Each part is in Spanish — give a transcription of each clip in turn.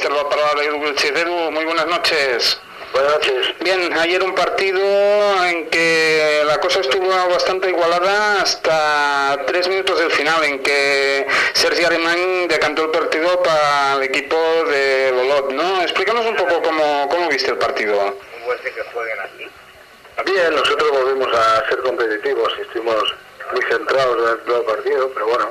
palabra de Edu muy buenas noches. Buenas noches. Bien, ayer un partido en que la cosa estuvo bastante igualada hasta tres minutos del final, en que Sergi Alemán decantó el partido para el equipo de Lolot, ¿no? Explícanos un poco cómo, cómo viste el partido. que jueguen aquí. Bien, nosotros volvimos a ser competitivos y estuvimos muy centrados en el partido, pero bueno,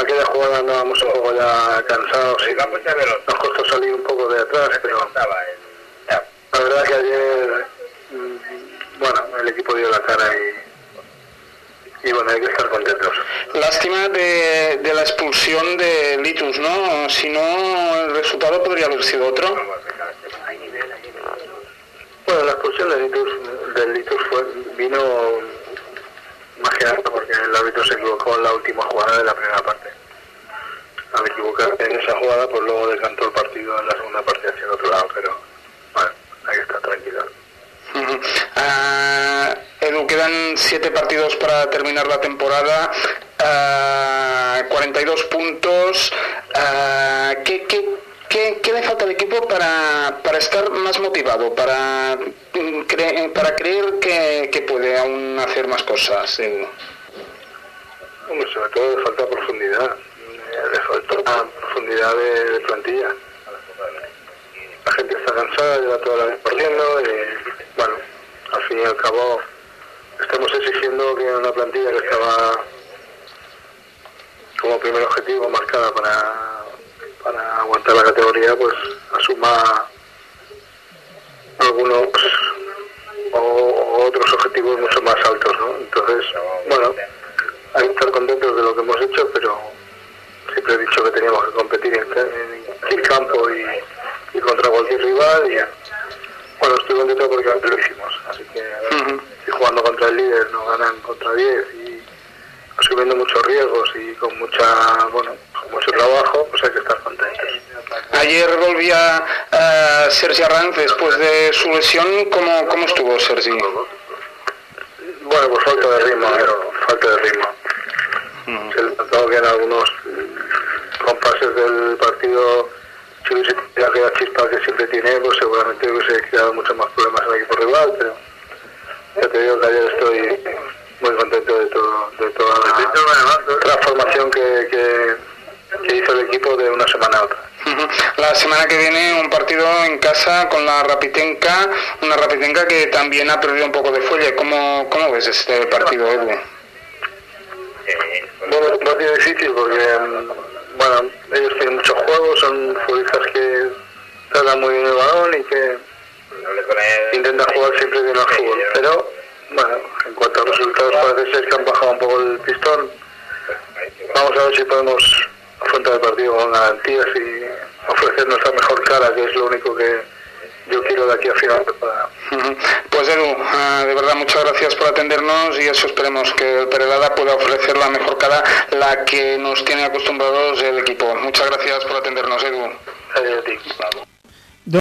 aquella jugada andábamos un poco ya cansados y nos costó salir un poco de atrás, pero la verdad que ayer, mm, bueno, el equipo dio la cara y, y bueno, hay que estar contentos. Lástima de, de la expulsión de Litus, ¿no? Si no, el resultado podría haber sido otro. Bueno, la expulsión de Litus, del Litus fue, vino más que nada porque el se equivocó en la última jugada de la primera parte. Al equivocarse en esa jugada, pues luego decantó el partido en la segunda parte hacia el otro lado, pero bueno, ahí está, tranquilo. Ah, Edu, quedan siete partidos para terminar la temporada, 42 ah, puntos. Uh, ¿qué, qué, le falta al equipo para, estar más motivado, para, cre para creer que, que, puede aún hacer más cosas? Edu? Sobre todo le falta profundidad, le falta profundidad de, plantilla la gente está cansada, lleva toda la vez perdiendo y bueno, al fin y al cabo estamos exigiendo que una plantilla que estaba como primer objetivo marcada para, para aguantar la categoría pues asuma algunos o, otros objetivos mucho más altos, ¿no? Entonces, de lo que hemos hecho, pero siempre he dicho que teníamos que competir en, el campo y y contra cualquier rival. Y, bueno, estoy contento porque lo hicimos. Así que si jugando contra el líder nos ganan contra 10 y asumiendo muchos riesgos y con mucha bueno con mucho trabajo, pues hay que estar contentos. Ayer volvía uh, Sergi Arranz después de su lesión. ¿Cómo, cómo estuvo Sergi? Bueno, pues falta de ritmo, pero falta de ritmo. Se le notó que en algunos compases del partido si hubiese tenido aquella chispa que siempre tiene, pues seguramente hubiese creado muchos más problemas en el equipo rival, pero ya te digo que ayer estoy muy contento de, todo, de toda la transformación que, que, que hizo el equipo de una semana a otra. La semana que viene un partido en casa con la Rapitenca, una Rapitenca que también ha perdido un poco de fuelle. ¿Cómo, cómo ves este partido, Edu? Un partido difícil porque bueno, ellos tienen muchos juegos, son futbolistas que tratan muy bien el balón y que intentan jugar siempre bien al fútbol. Pero, bueno, en cuanto a resultados parece ser que han bajado un poco el pistón. Vamos a ver si podemos afrontar el partido con garantías y ofrecer nuestra mejor cara, que es lo único que yo quiero de aquí a final. Edu, ah, de verdad muchas gracias por atendernos y eso esperemos que el Perelada pueda ofrecer la mejor cara, la que nos tiene acostumbrados el equipo. Muchas gracias por atendernos, Edu.